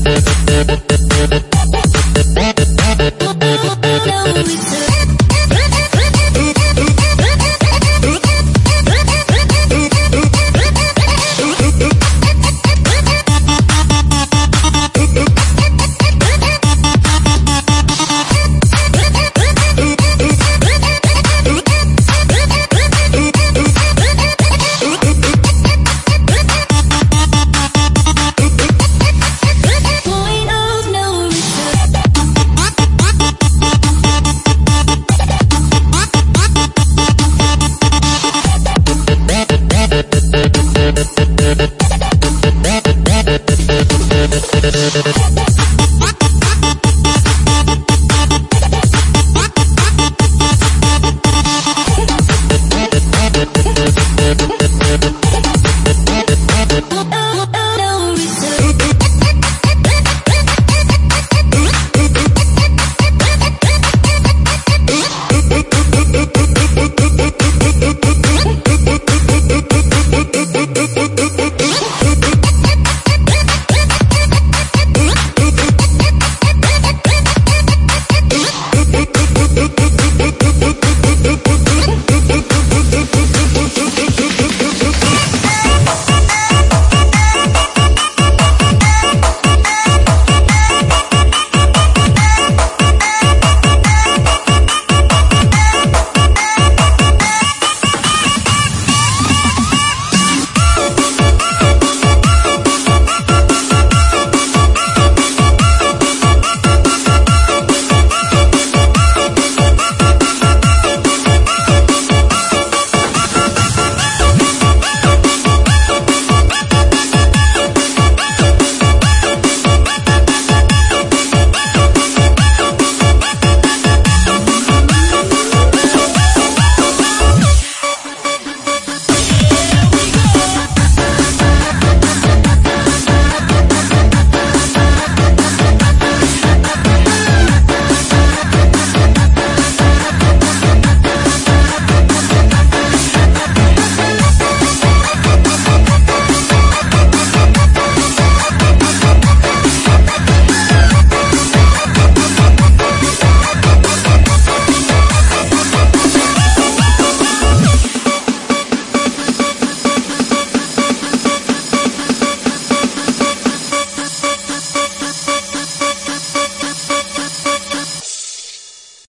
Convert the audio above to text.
Sobre todo en Thank you.